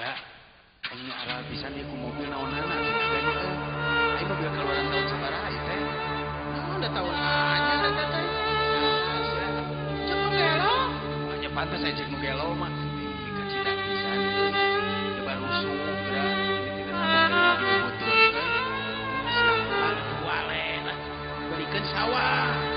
boga punya arah pisan iku mobil naonana ini mobil keluaran tahun sabaraha ieu teh. Naon tahun anyar eta teh cepet gelo hanya pantas saya cek nu gelo mah. Coba sawah.